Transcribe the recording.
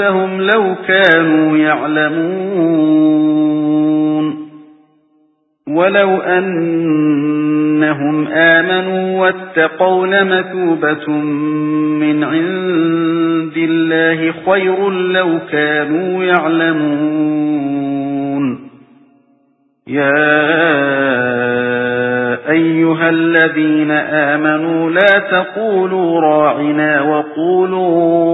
أَنفُسَهُمْ لَوْ كَانُوا يَعْلَمُونَ. وَلَوْ أَنَّهُمْ آمَنُوا وَاتَّقَوْا لَمَثُوبَةٌ مِنْ عِندِ اللَّهِ خَيْرٌ لَوْ كَانُوا يَعْلَمُونَ. يَا أَيُّهَا الَّذِينَ آمَنُوا لَا تَقُولُوا رَاعِنَا وَقُولُوا